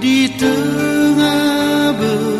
di tengah ber